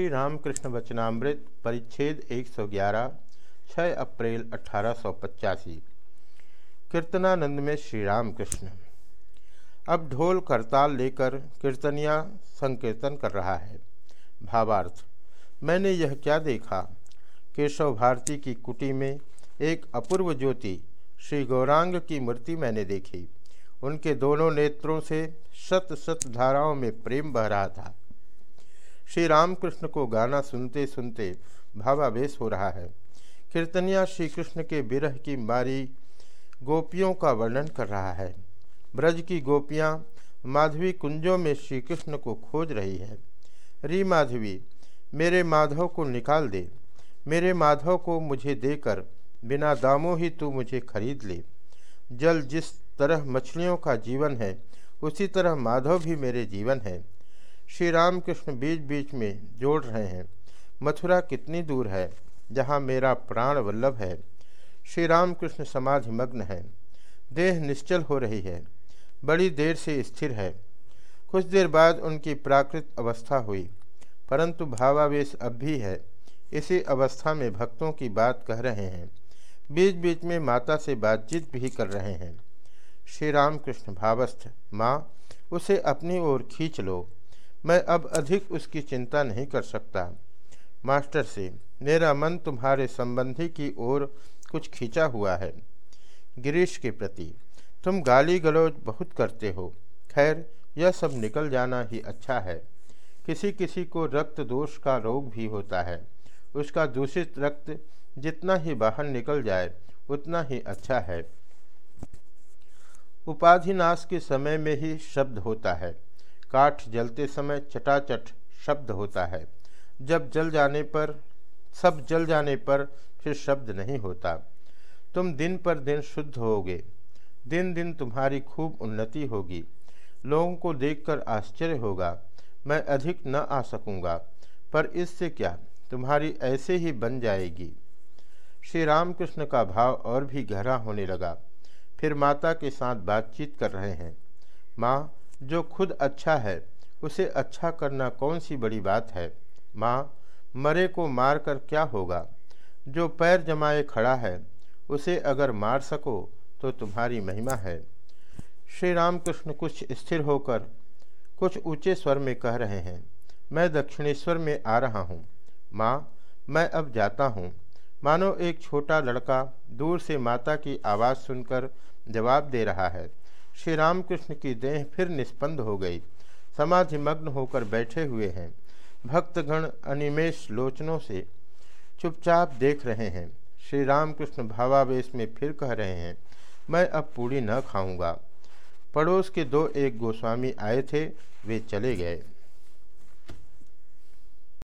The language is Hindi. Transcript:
श्री रामकृष्ण वचनामृत परिच्छेद 111 6 अप्रैल अठारह कीर्तनानंद में श्री रामकृष्ण अब ढोल करताल लेकर कीर्तनिया संकीर्तन कर रहा है। भावार्थ, मैंने यह क्या देखा? केशव भारती की कुटी में एक अपूर्व ज्योति श्री गौरांग की मूर्ति मैंने देखी। उनके दोनों नेत्रों से शत शत धाराओं में प्रेम बह रहा था। श्री रामकृष्ण को गाना सुनते सुनते भावावेश हो रहा है। कीर्तनिया श्री कृष्ण के विरह की मारी गोपियों का वर्णन कर रहा है। ब्रज की गोपियाँ माधवी कुंजों में श्री कृष्ण को खोज रही है। री माधवी, मेरे माधव को निकाल दे। मेरे माधव को मुझे देकर बिना दामों ही तू मुझे खरीद ले। जल जिस तरह मछलियों का जीवन है, उसी तरह माधव भी मेरे जीवन है। श्री रामकृष्ण बीच बीच में जोड़ रहे हैं। मथुरा कितनी दूर है, जहाँ मेरा प्राण वल्लभ है। श्री रामकृष्ण समाधि मग्न है। देह निश्चल हो रही है। बड़ी देर से स्थिर है। कुछ देर बाद उनकी प्राकृत अवस्था हुई। परंतु भावावेश अब भी है। इसी अवस्था में भक्तों की बात कह रहे हैं। बीच बीच में माता से बातचीत भी कर रहे हैं। श्री रामकृष्ण भावस्थ, माँ, उसे अपनी ओर खींच लो। मैं अब अधिक उसकी चिंता नहीं कर सकता। मास्टर से, मेरा मन तुम्हारे संबंधी की ओर कुछ खींचा हुआ है। गिरीश के प्रति, तुम गाली गलौज बहुत करते हो। खैर, यह सब निकल जाना ही अच्छा है। किसी किसी को रक्त दोष का रोग भी होता है। उसका दूषित रक्त जितना ही बाहर निकल जाए, उतना ही अच्छा है। उपाधिनाश के समय में ही शब्द होता है। काठ जलते समय चटाचट शब्द होता है। जब जल जाने पर, सब जल जाने पर फिर शब्द नहीं होता। तुम दिन पर दिन शुद्ध होगे। दिन दिन तुम्हारी खूब उन्नति होगी। लोगों को देखकर आश्चर्य होगा। मैं अधिक न आ सकूँगा। पर इससे क्या? तुम्हारी ऐसे ही बन जाएगी। श्री रामकृष्ण का भाव और भी गहरा होने लगा। फिर माता के साथ बातचीत कर रहे हैं। माँ जो खुद अच्छा है, उसे अच्छा करना कौन सी बड़ी बात है? माँ, मरे को मार कर क्या होगा? जो पैर जमाए खड़ा है, उसे अगर मार सको तो तुम्हारी महिमा है। श्री रामकृष्ण कुछ स्थिर होकर, कुछ ऊँचे स्वर में कह रहे हैं, मैं दक्षिणेश्वर में आ रहा हूँ। माँ, मैं अब जाता हूँ। मानो एक छोटा लड़का दूर से माता की आवाज़ सुनकर जवाब दे रहा है। श्री रामकृष्ण की देह फिर निष्पन्द हो गई। समाधि मग्न होकर बैठे हुए हैं। भक्तगण अनिमेश लोचनों से चुपचाप देख रहे हैं। श्री रामकृष्ण भावावेश में फिर कह रहे हैं, मैं अब पूड़ी न खाऊँगा। पड़ोस के दो एक गोस्वामी आए थे, वे चले गए।